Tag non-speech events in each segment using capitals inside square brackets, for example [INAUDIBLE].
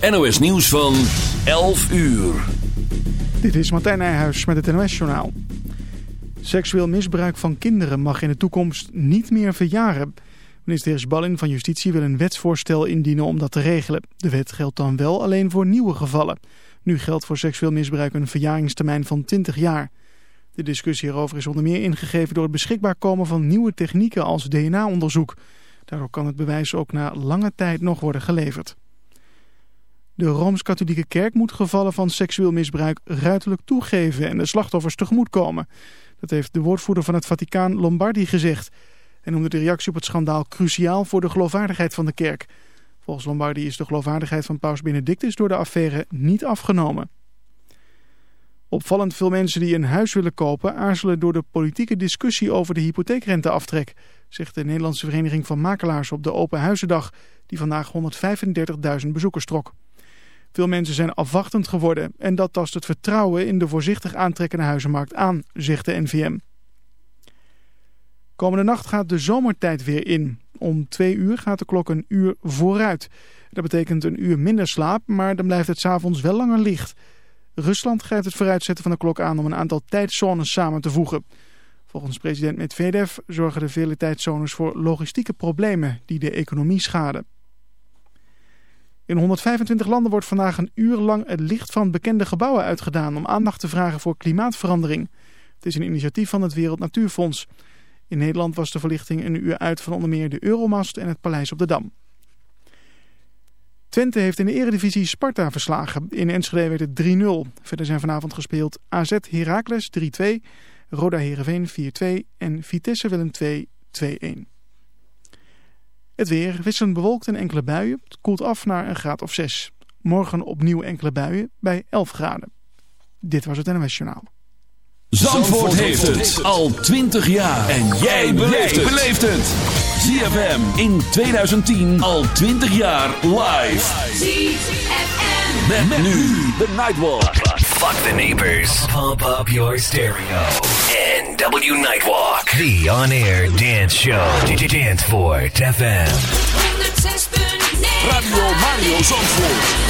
NOS nieuws van 11 uur. Dit is Martijn Nijhuis met het NOS journaal. Seksueel misbruik van kinderen mag in de toekomst niet meer verjaren. Minister Ballin van Justitie wil een wetsvoorstel indienen om dat te regelen. De wet geldt dan wel alleen voor nieuwe gevallen. Nu geldt voor seksueel misbruik een verjaringstermijn van 20 jaar. De discussie hierover is onder meer ingegeven door het beschikbaar komen van nieuwe technieken als DNA-onderzoek. Daardoor kan het bewijs ook na lange tijd nog worden geleverd. De Rooms-Katholieke Kerk moet gevallen van seksueel misbruik ruiterlijk toegeven en de slachtoffers tegemoetkomen. Dat heeft de woordvoerder van het Vaticaan Lombardi gezegd. En noemde de reactie op het schandaal cruciaal voor de geloofwaardigheid van de kerk. Volgens Lombardi is de geloofwaardigheid van paus Benedictus door de affaire niet afgenomen. Opvallend veel mensen die een huis willen kopen aarzelen door de politieke discussie over de hypotheekrenteaftrek, zegt de Nederlandse Vereniging van Makelaars op de Open Huizendag, die vandaag 135.000 bezoekers trok. Veel mensen zijn afwachtend geworden en dat tast het vertrouwen in de voorzichtig aantrekkende huizenmarkt aan, zegt de NVM. Komende nacht gaat de zomertijd weer in. Om twee uur gaat de klok een uur vooruit. Dat betekent een uur minder slaap, maar dan blijft het s'avonds wel langer licht. Rusland grijpt het vooruitzetten van de klok aan om een aantal tijdzones samen te voegen. Volgens president Medvedev zorgen de vele tijdzones voor logistieke problemen die de economie schaden. In 125 landen wordt vandaag een uur lang het licht van bekende gebouwen uitgedaan om aandacht te vragen voor klimaatverandering. Het is een initiatief van het Wereld Natuurfonds. In Nederland was de verlichting een uur uit van onder meer de Euromast en het Paleis op de Dam. Twente heeft in de eredivisie Sparta verslagen. In Enschede werd het 3-0. Verder zijn vanavond gespeeld AZ Heracles 3-2, Roda Heerenveen 4-2 en Vitesse Willem 2 2-1. Het weer wisselend bewolkt en enkele buien. Het koelt af naar een graad of 6. Morgen opnieuw enkele buien bij 11 graden. Dit was het NOS Journaal. Zandvoort, heeft het al 20 jaar. En jij beleeft het. ZFM in 2010 al 20 jaar live. ZFM. Met, met nu de Nightwalk. Fuck the neighbors. Pump up your stereo. NW Nightwalk. The on-air dance show. Danceport FM. 106.9 Radio Mario Zandvoort.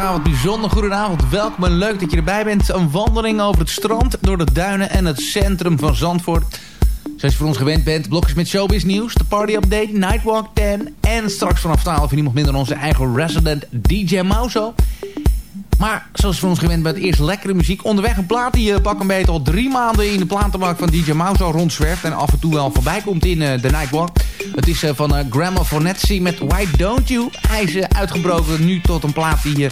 Zaterdagavond, bijzonder goedenavond. Welkom en leuk dat je erbij bent. Een wandeling over het strand, door de duinen en het centrum van Zandvoort. Zoals je voor ons gewend bent, blokjes met showbiz nieuws, de party update, Nightwalk 10... en straks vanaf 12 uur niemand minder onze eigen resident DJ Mauso. Maar zoals van ons gewend bent, eerst lekkere muziek. Onderweg een plaat die je pak een beetje al drie maanden in de platenmarkt van DJ Mauso rondzwerft... en af en toe wel voorbij komt in uh, de Nightwalk. Het is uh, van Grandma Fornetsi met Why Don't You. Hij is uitgebroken nu tot een plaat die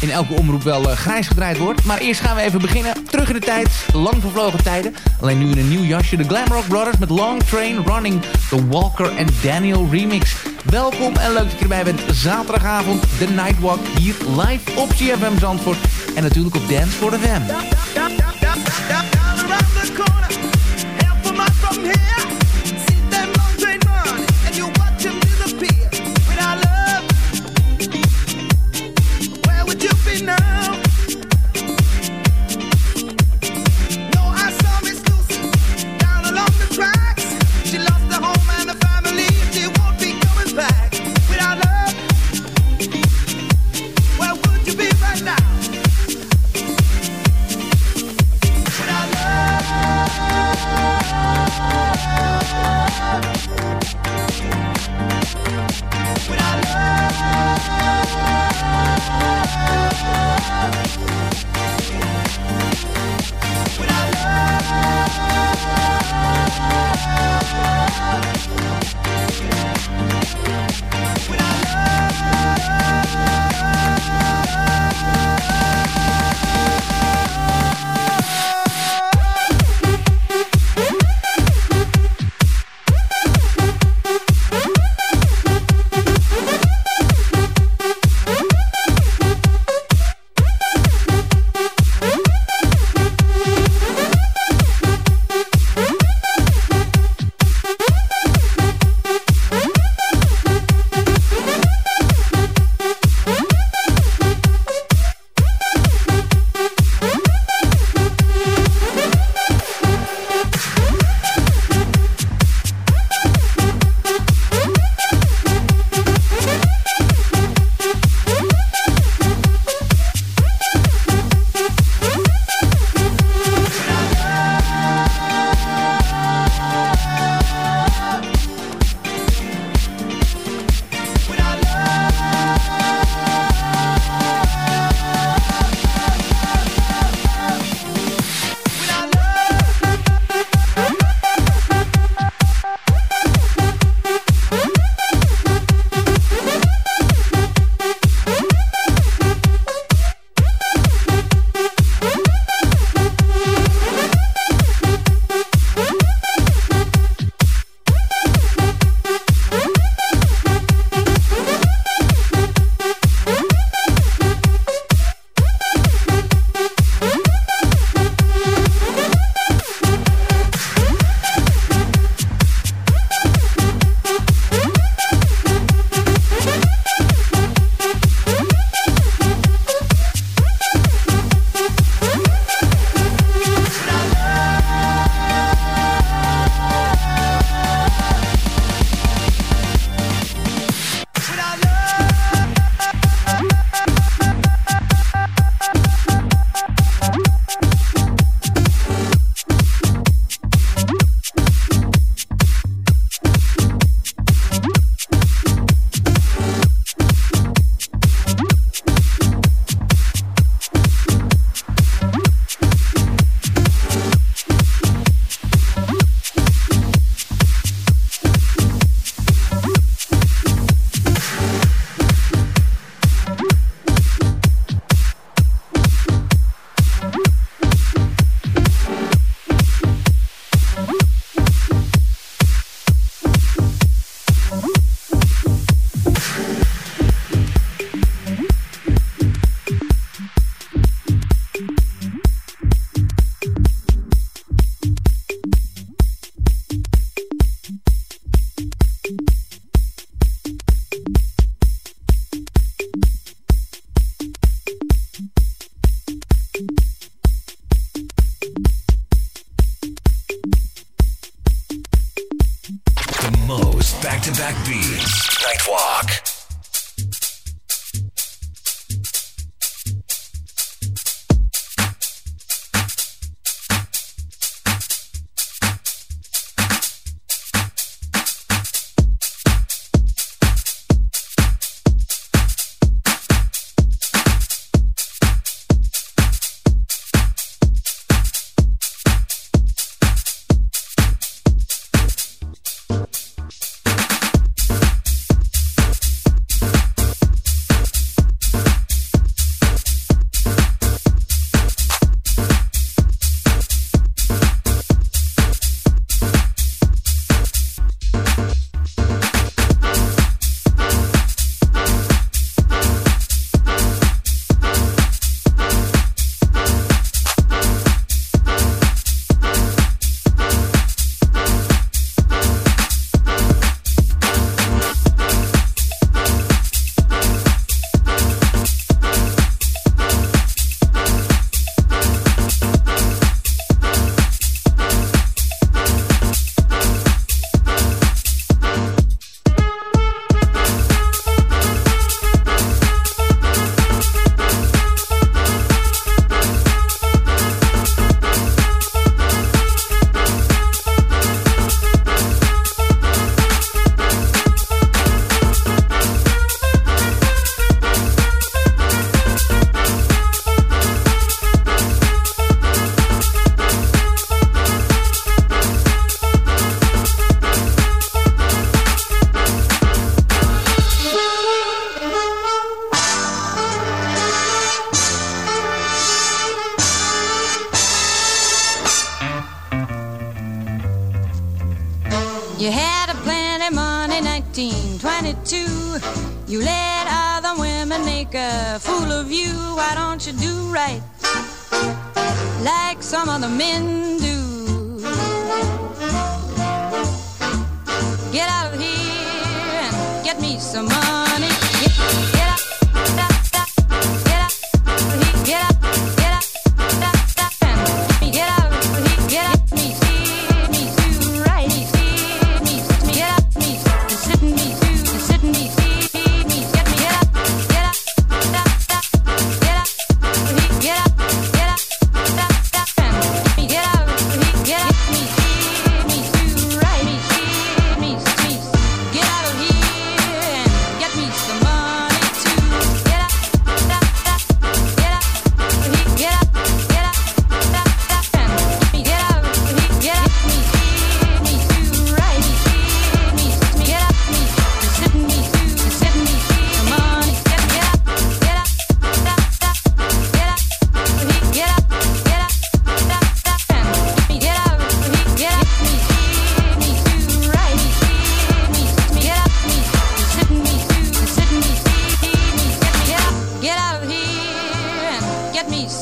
in elke omroep wel grijs gedraaid wordt. Maar eerst gaan we even beginnen. Terug in de tijd, lang vervlogen tijden. Alleen nu in een nieuw jasje. De Glamrock Brothers met Long Train Running. The Walker and Daniel remix. Welkom en leuk dat je erbij bent. Zaterdagavond, de Nightwalk hier live op CFM En natuurlijk op Dance for the love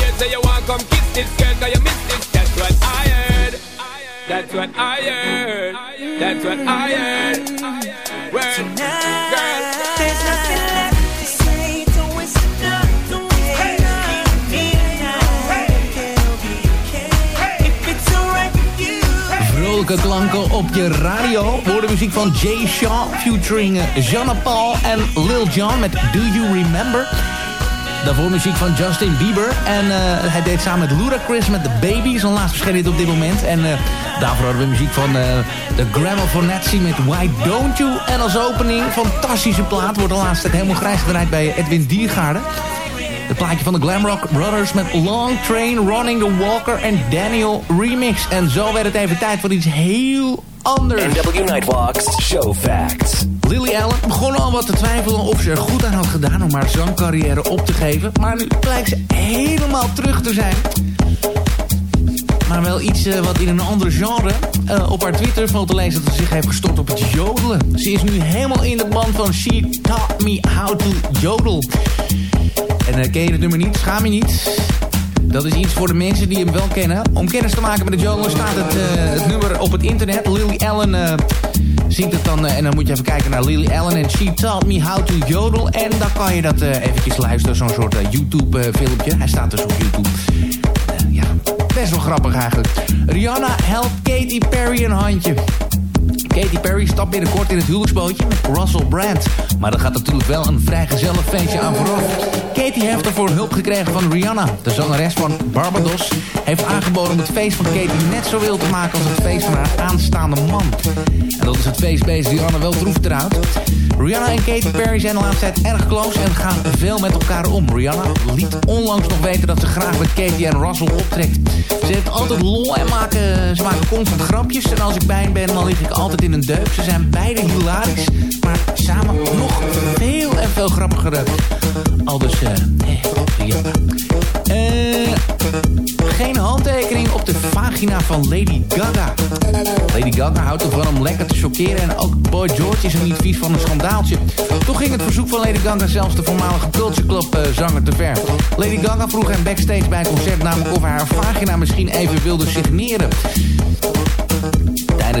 date say you want come kiss this girl Cause you miss this. That's what I heard. That's what I heard. That's what I heard. Word Tonight, Girl There's nothing left to say. Don't waste another day Hey If it's alright with you Vrolijke klanken op je radio. Voor de muziek van Jay Shaw featuring Jeanne Paul en Lil Jon met Do You Remember? Daarvoor muziek van Justin Bieber. En eh, hij deed samen met Ludacris met The Baby. Zijn laatste dit op dit moment. En eh, daarvoor hadden we muziek van eh, uh, de Grammar Fonazzi met Why Don't You. En als opening, fantastische plaat. Wordt de laatste tijd helemaal grijs gedraaid bij Edwin Diergaarden. de plaatje van de Glamrock Brothers met Long Train, Running the Walker en Daniel Remix. En zo werd het even tijd voor iets heel anders. NW Nightwalks Show Facts. Lily Allen begon al wat te twijfelen of ze er goed aan had gedaan... om haar zangcarrière op te geven. Maar nu blijkt ze helemaal terug te zijn maar wel iets eh, wat in een ander genre. Eh, op haar Twitter valt te lezen dat ze zich heeft gestort op het jodelen. Ze is nu helemaal in de band van She Taught Me How To Jodel. En uh, ken je het nummer niet? Schaam je niet? Dat is iets voor de mensen die hem wel kennen. Om kennis te maken met de jodelen staat het, eh, het nummer op het internet. Lily Allen eh, zingt het dan. eh, en dan moet je even kijken naar Lily Allen en She Taught Me How to Jodel. En dan kan je dat eventjes luisteren. Zo'n soort YouTube filmpje. Hij staat dus op YouTube. Ja, best wel grappig eigenlijk. Rihanna helpt Katy Perry een handje. Katy Perry stapt binnenkort in het huwelijksbootje met Russell Brand. Maar er gaat natuurlijk wel een vrij gezellig feestje aan vooraf. Katy heeft ervoor hulp gekregen van Rihanna. De zangeres van Barbados heeft aangeboden om het feest van Katy net zo wild te maken als het feest van haar aanstaande man. En dat is het feestbeest Rihanna wel droef eruit. Rihanna en Katy Perry zijn de laatste tijd erg close en gaan veel met elkaar om. Rihanna liet onlangs nog weten dat ze graag met Katy en Russell optrekt. Ze heeft altijd lol en maken, ze maken constant grapjes. En als ik bij hen ben, dan lig ik altijd in een deuk. Ze zijn beide hilarisch, maar samen nog veel en veel grappiger. Al dus, eh, Rihanna. Eh, geen handtekening op de vagina van Lady Gaga. Lady Gaga houdt ervan om lekker te chockeren... en ook Boy George is er niet vies van een schandaaltje. Toch ging het verzoek van Lady Gaga zelfs de voormalige Culture Club eh, zanger te ver. Lady Gaga vroeg hem backstage bij een concert namelijk... of hij haar vagina misschien even wilde signeren.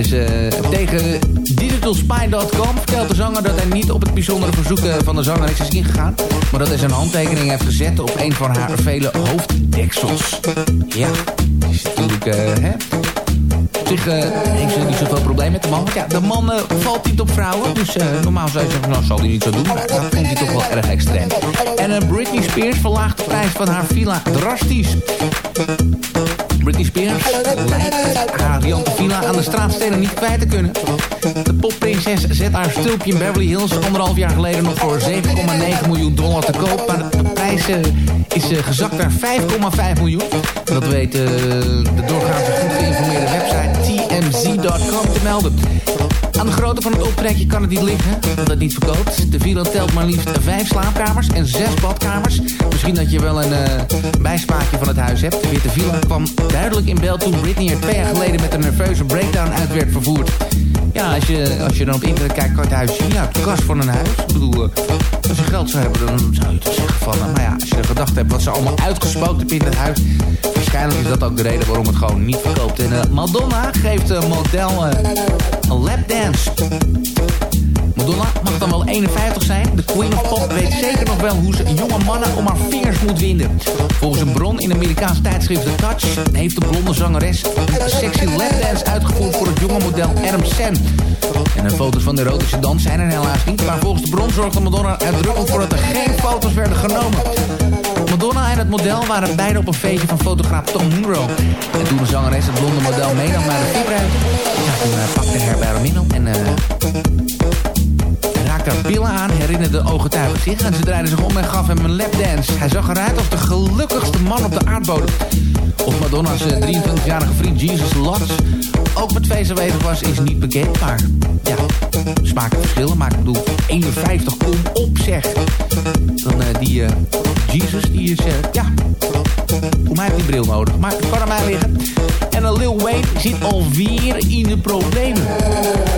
Eh, tegen digitalspy.com vertelt de zanger dat hij niet op het bijzondere verzoek eh, van de zangeres is ingegaan. Maar dat hij zijn handtekening heeft gezet op een van haar vele hoofddeksels. Ja, is natuurlijk, eh, hè. Op zich eh, heeft ze niet zoveel probleem met de man. Ja, de man valt niet op vrouwen. Dus normaal zou je zeggen, nou zal hij niet zo doen. Maar dat vond hij toch wel erg extreem. En Britney Spears verlaagt de prijs van haar villa drastisch. Britney Spears lijkt haar riante villa aan de straatstenen niet kwijt te kunnen. De popprinses zet haar stulpje in Beverly Hills anderhalf jaar geleden nog voor 7,9 miljoen dollar te koop. Maar de prijs eh, is eh, gezakt naar 5,5 miljoen. Dat weet eh, de doorgaans goed tmz.com te melden. Aan de grootte van het optrekje kan het niet liggen, dat het niet verkoopt. De villa telt maar liefst vijf slaapkamers en zes badkamers. Misschien dat je wel een bijsmaakje van het huis hebt. De witte villa kwam duidelijk in beeld toen Britney er twee jaar geleden met een nerveuze breakdown uit werd vervoerd. Ja, als je, als je dan op internet kijkt, kan je het huis zien. Ja, het kast van een huis. Ik bedoel, eh, als je geld zou hebben, dan zou je toch zeggen van... eh, maar ja, als je gedacht hebt wat ze allemaal uitgespookt hebben in het huis... waarschijnlijk is dat ook de reden waarom het gewoon niet verkoopt. En eh, Madonna geeft een model een lapdance. Madonna mag dan wel 51 zijn. De Queen of Pop weet zeker nog wel hoe ze jonge mannen om haar vingers moet winden. Volgens een bron in de Amerikaanse tijdschrift The Touch... heeft de blonde zangeres een sexy lapdance uitgevoerd voor het jonge model Adam Sen. En de foto's van de erotische dans zijn er helaas niet. Maar volgens de bron zorgde Madonna uitdrukkelijk voor dat er geen foto's werden genomen. Madonna en het model waren beide op een feestje van fotograaf Tom Munro. En toen de zangeres het blonde model meenam naar de vibruimte... Ja, toen uh, pakte haar hem op en... eh haar billen aan, herinnerde de ooggetuigen zich... en ze draaide zich om en gaf hem een lapdance. Hij zag eruit als de gelukkigste man op de aardbodem. Of Madonna's eh, 23-jarige vriend Jesus Lotz ook met feest aanwezig was, is niet bekend. Maar ja, smaken verschillen. Maar ik bedoel, 51, kom op zeg. Dan eh, die eh, Jesus, die is, eh, ja... Voor mij die bril nodig, maar het kan aan mij liggen. En Lil Wayne zit alweer in de problemen.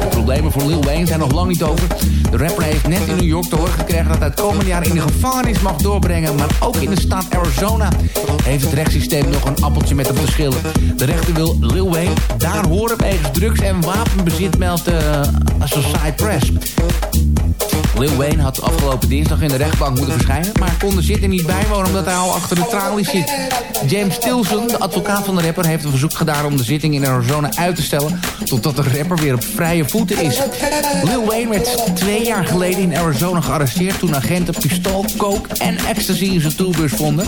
De problemen voor Lil Wayne zijn nog lang niet over. De rapper heeft net in New York te horen gekregen dat hij het komende jaar in de gevangenis mag doorbrengen. Maar ook in de staat Arizona heeft het rechtssysteem nog een appeltje met hem te schillen. De rechter wil Lil Wayne daar horen wegens drugs- en wapenbezit, meldt uh, Associated Press. Lil Wayne had afgelopen dinsdag in de rechtbank moeten verschijnen... maar kon de zitting niet bijwonen omdat hij al achter de tralies zit. James Stilson, de advocaat van de rapper... heeft een verzoek gedaan om de zitting in Arizona uit te stellen... totdat de rapper weer op vrije voeten is. Lil Wayne werd twee jaar geleden in Arizona gearresteerd... toen agenten pistool, coke en ecstasy in zijn toolbus vonden.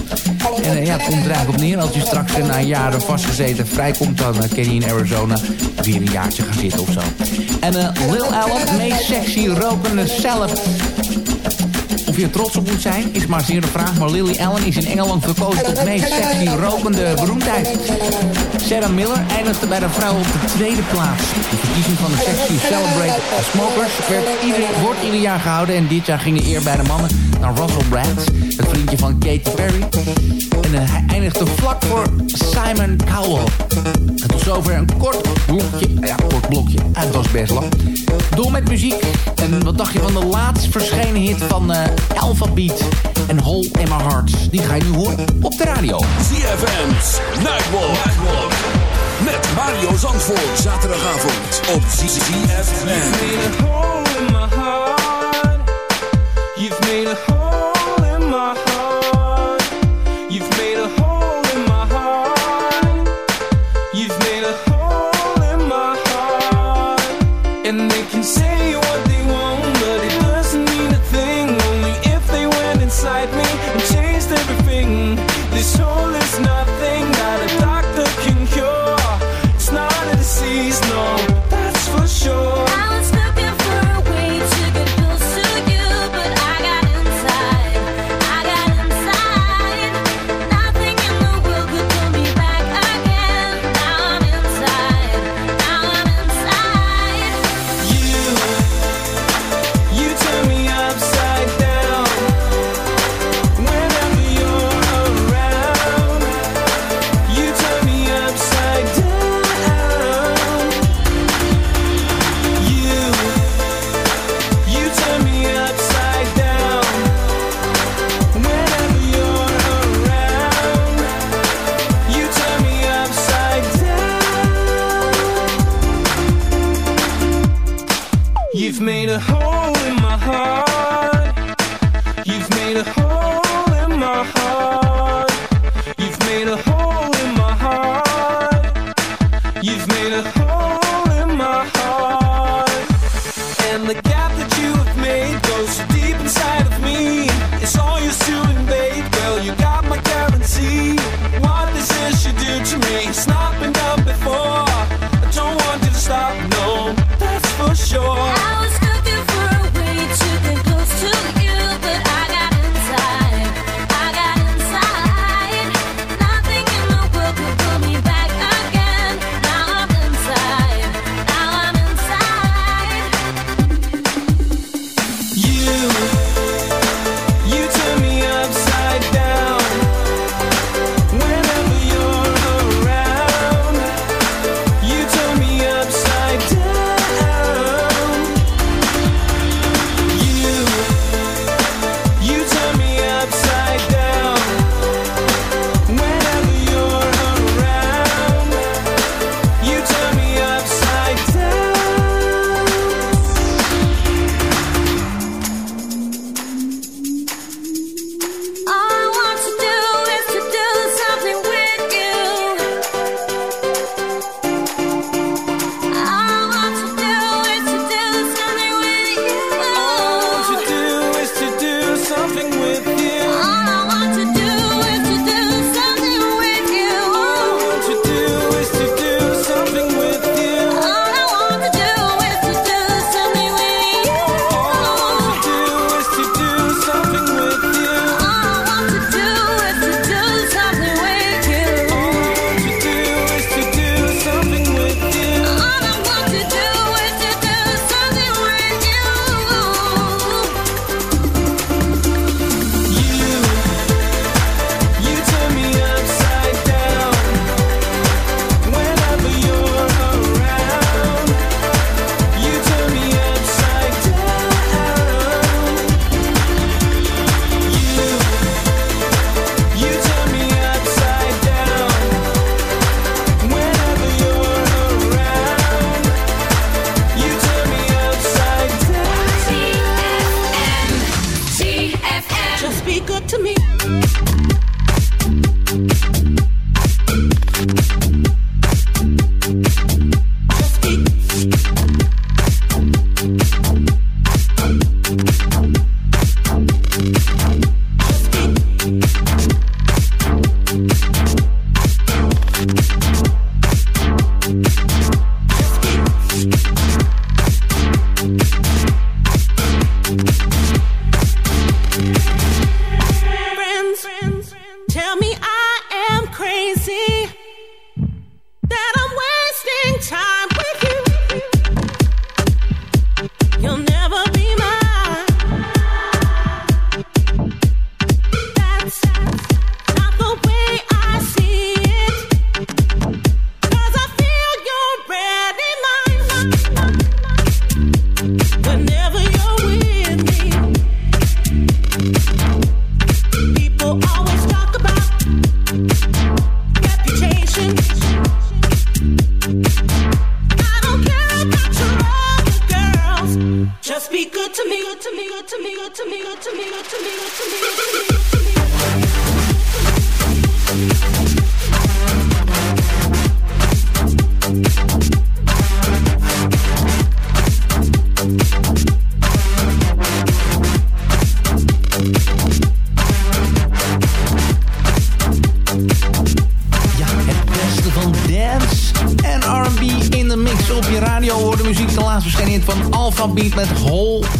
En uh, ja, komt er eigenlijk op neer. Als je straks na jaren vastgezeten vrijkomt... dan uh, kan je in Arizona weer een jaartje gaan zitten of zo. En uh, Lil Allen, meest sexy rokende zelf... Of je er trots op moet zijn, is maar zeer de vraag. Maar Lily Allen is in Engeland verkozen tot meest sexy rokende beroemdheid. Sarah Miller eindigde bij de vrouw op de tweede plaats. De verkiezing van de Sexy Celebrate Smokers wordt ieder jaar gehouden. En dit jaar ging de eer bij de mannen naar Russell Brandt, het vriendje van Kate Perry. En eh, hij eindigde vlak voor Simon Cowell. En tot zover een kort blokje, ja, kort blokje, Het was best lang. Door met muziek. En wat dacht je van de laatst verschenen hit van eh, uh, Alpha Beat en Hole in My Heart? Die ga je nu horen op de radio. ZFM's Nightwalk. Met Mario Zandvoort. Zaterdagavond op CCFM. You've in my heart. You've made a the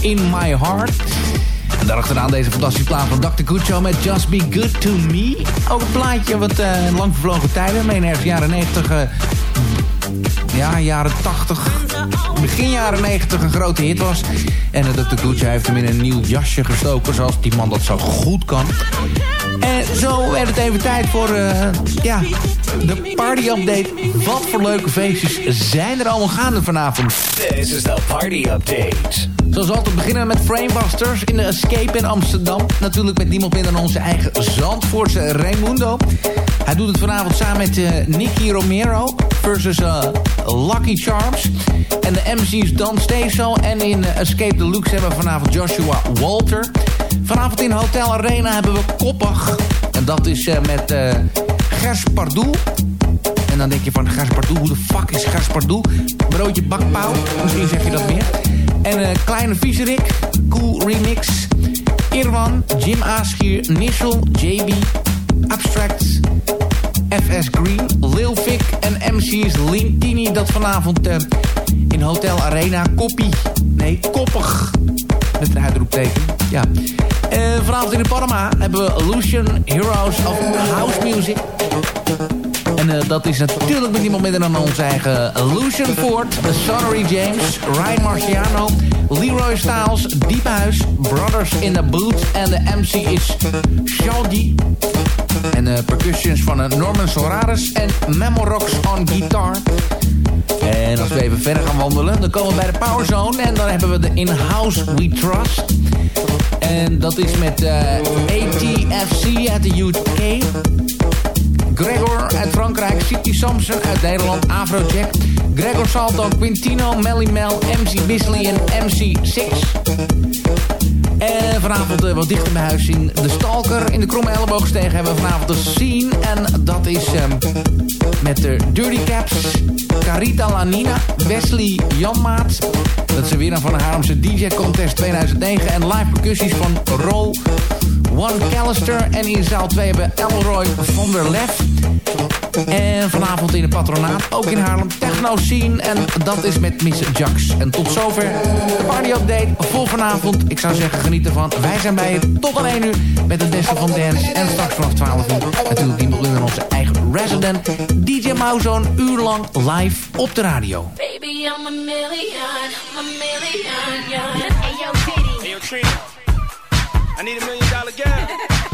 in My Heart. En daarachteraan deze fantastische plaat van Dr. Guccio met Just Be Good To Me. Ook een plaatje wat eh, lang vervlogen tijden, meen ergens jaren 90... eh, ja, jaren 80, begin jaren 90 een grote hit was. En uh, Dr. Gucci heeft hem in een nieuw jasje gestoken, zoals die man dat zo goed kan. En zo werd het even tijd voor ja, de party update. Wat voor leuke feestjes zijn er allemaal gaande vanavond? This is the party update. Zoals altijd beginnen we met Framebusters in de Escape in Amsterdam. Natuurlijk met niemand minder dan onze eigen Zandvoortse Raimundo. Hij doet het vanavond samen met eh, Nicky Romero versus eh, Lucky Charms. En de MC is Dan Steso. En in eh, Escape Deluxe hebben we vanavond Joshua Walter. Vanavond in Hotel Arena hebben we Koppig. En dat is met eh Gers. En dan denk je van Gers Pardoel, hoe de fuck is Gers? Broodje bakpauw, misschien zeg je dat meer. En een Kleine Viezerik, Cool Remix. Irwan, Jim Aaschier, Nissel, JB, Abstract, FS Green, Lil Vic en MC's Linkini. Dat vanavond eh, in Hotel Arena. Koppie, nee, koppig. Met een uitroepteken, ja. Eh, vanavond in de Panama hebben we Lucian Heroes of House Music. En eh, dat is natuurlijk met niemand minder dan onze eigen Lucian Ford, Sonnery James, Ryan Marciano, Leroy Styles, Diephuis, Brothers in the Boot en de MC is Shaldi. En uh, percussions van uh, Norman Solaris en Memorox on guitar. En als we even verder gaan wandelen, dan komen we bij de Power Zone. En dan hebben we de In-House We Trust. En dat is met uh, ATFC uit de UK. Gregor uit Frankrijk, City Samson uit Nederland, Afrojack, Gregor Salto, Quintino, Melly Mel, MC Bisley en MC Six. En vanavond uh, wat dichter bij huis in De Stalker. In de Kromme Elleboogstegen hebben we vanavond de Scene. En dat is um, met de Dirty Caps, Carita Lanina, Wesley Janmaat. Dat is weer een van de Haarlemse DJ Contest 2009. En live percussies van Roll, One Callister. En in zaal 2 hebben we Elroy van der Lef. En vanavond in het patronaat, ook in Haarlem, Techno Scene. En dat is met Miss Jax. En tot zover de party update voor vanavond. Ik zou zeggen, geniet ervan. Wij zijn bij je tot aan 1 uur met het beste van dance. En straks vanaf 12 uur natuurlijk die in onze eigen resident. DJ Mauzoon, uur lang live op de radio. Baby, I'm a million, a million, yeah. Hey, yo, Diddy. Hey, yo, Trina. I need a million dollar girl. [LAUGHS]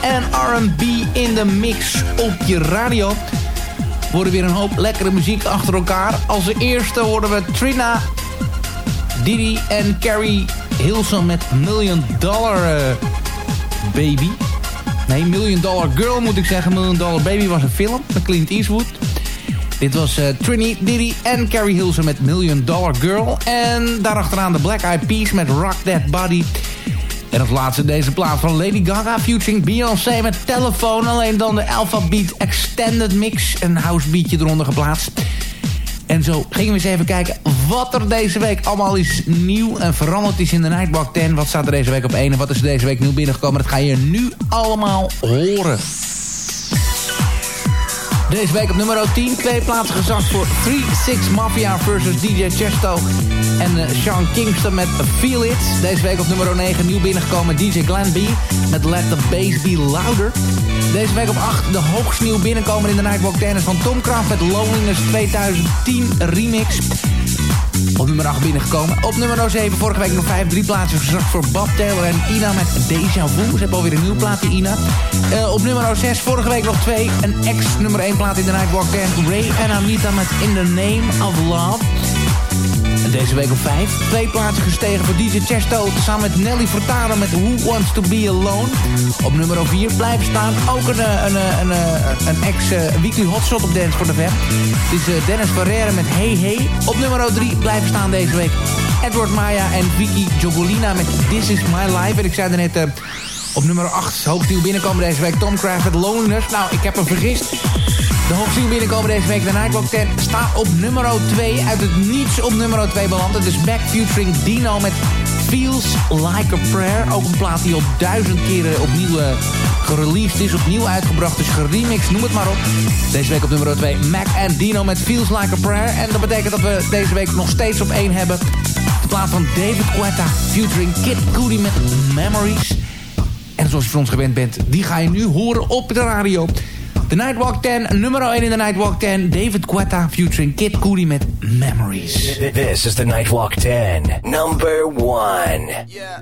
En R&B in de mix op je radio. We horen weer een hoop lekkere muziek achter elkaar. Als eerste horen we Trina, Diddy en Carrie Hilson met Million Dollar eh, Baby. Nee, Million Dollar Girl moet ik zeggen. Million Dollar Baby was een film met Clint Eastwood. Dit was eh, Trini, Diddy en Carrie Hilson met Million Dollar Girl. En daarachteraan de Black Eyed Peas met Rock That Body. En als laatste deze plaat van Lady Gaga featuring Beyoncé met Telefoon. Alleen dan de Alphabet Extended Mix. Een house beatje eronder geplaatst. En zo gingen we eens even kijken wat er deze week allemaal is nieuw en veranderd is in de Nightwalk 10. Wat staat er deze week op 1 en wat is er deze week nieuw binnengekomen? Dat ga je nu allemaal horen. Deze week op nummer 10. Twee plaatsen gezakt voor 3-6 Mafia versus DJ Chesto. En eh, Sean Kingston met Feel It. Deze week op nummer 9 nieuw binnengekomen DJ Glenn B. Met Let the Bass Be Louder. Deze week op 8 de hoogst nieuw binnenkomen in de Nightwalk 10 is van Tom Kraft met Loneliness 2010 Remix. Op nummer 8 binnengekomen. Op nummer 7 vorige week nog 5, drie plaatsen gezakt voor Bob Taylor en Ina met Deja Vu. Ze hebben alweer een nieuwe plaat, die Ina. Eh, op nummer 6 vorige week nog 2, een ex-nummer 1 plaat in de Nightwalk 10. Ray en Anita met In the Name of Love. En deze week op 5, twee plaatsen gestegen voor DJ Chesto... samen met Nelly Furtado met Who Wants to Be Alone. Op nummer 4 blijven staan ook een, eh, een, een, een, een ex-weekly hotshot op Dance for the Fam. Het is eh, Dennis Ferreira met Hey Hey. Op nummer 3 blijven staan deze week Edward Maya en Vicky Jogolina met This Is My Life. En ik zei er net... eh, op nummer 8 hoogst nieuw binnenkomen deze week Tom Craft met Loneliness. Nou, ik heb hem vergist. De hoogst nieuw binnenkomen deze week de Nightwalk 10 staat op nummer 2. Uit het niets op nummer 2 beland. Het is Back featuring Dino met Feels Like a Prayer. Ook een plaat die al duizend keren opnieuw uh, gereleased is. Opnieuw uitgebracht, dus geremixed, noem het maar op. Deze week op nummer 2 Mac en Dino met Feels Like a Prayer. En dat betekent dat we deze week nog steeds op 1 hebben. De plaat van David Guetta featuring Kid Cudi met Memories. En zoals je van ons gewend bent, die ga je nu horen op de radio. De Nightwalk 10, nummer 1 in de Nightwalk 10. David Guetta featuring Kid Cudi met Memories. This is the Nightwalk 10, number one. Yeah,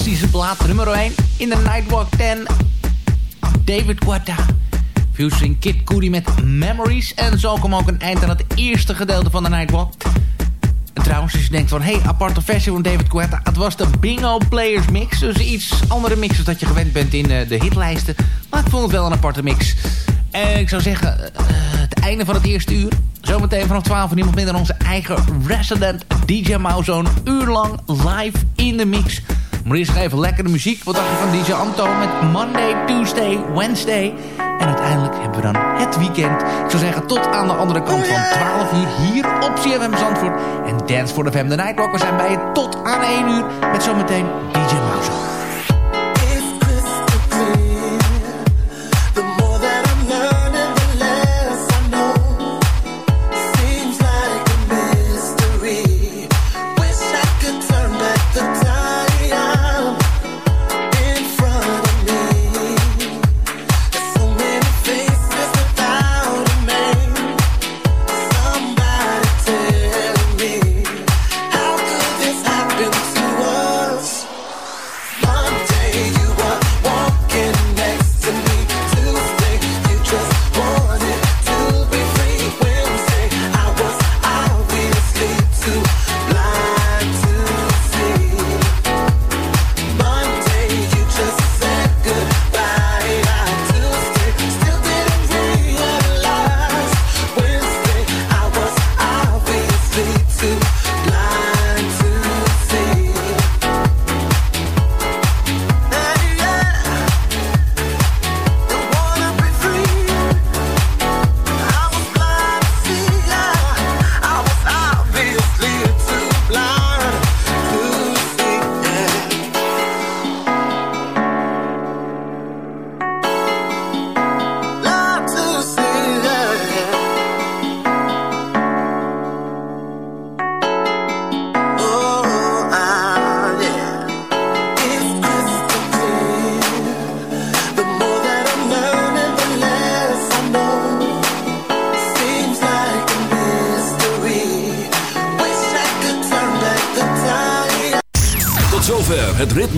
Fantastische plaat, nummer 1 in de Nightwalk 10. David Guetta. Fusing Kid Cudi met Memories. En zo komt ook een eind aan het eerste gedeelte van de Nightwalk. En trouwens, als je denkt van... hey, aparte versie van David Guetta. Het was de Bingo Players mix. Dus iets andere mixes dat je gewend bent in eh, de hitlijsten. Maar ik vond het wel een aparte mix. En ik zou zeggen, eh, het einde van het eerste uur. Zometeen vanaf 12 niemand minder onze eigen resident DJ Mauzo. Een uur lang live in de mix. Maar eerst even lekkere muziek. Wat dacht je van DJ Anto met Monday, Tuesday, Wednesday. En uiteindelijk hebben we dan het weekend. Ik zou zeggen tot aan de andere kant van 12 uur hier op CFM Zandvoort. En Dance for the Fam, de Nightwalk. We zijn bij je tot aan 1 uur met zometeen DJ Mauzo.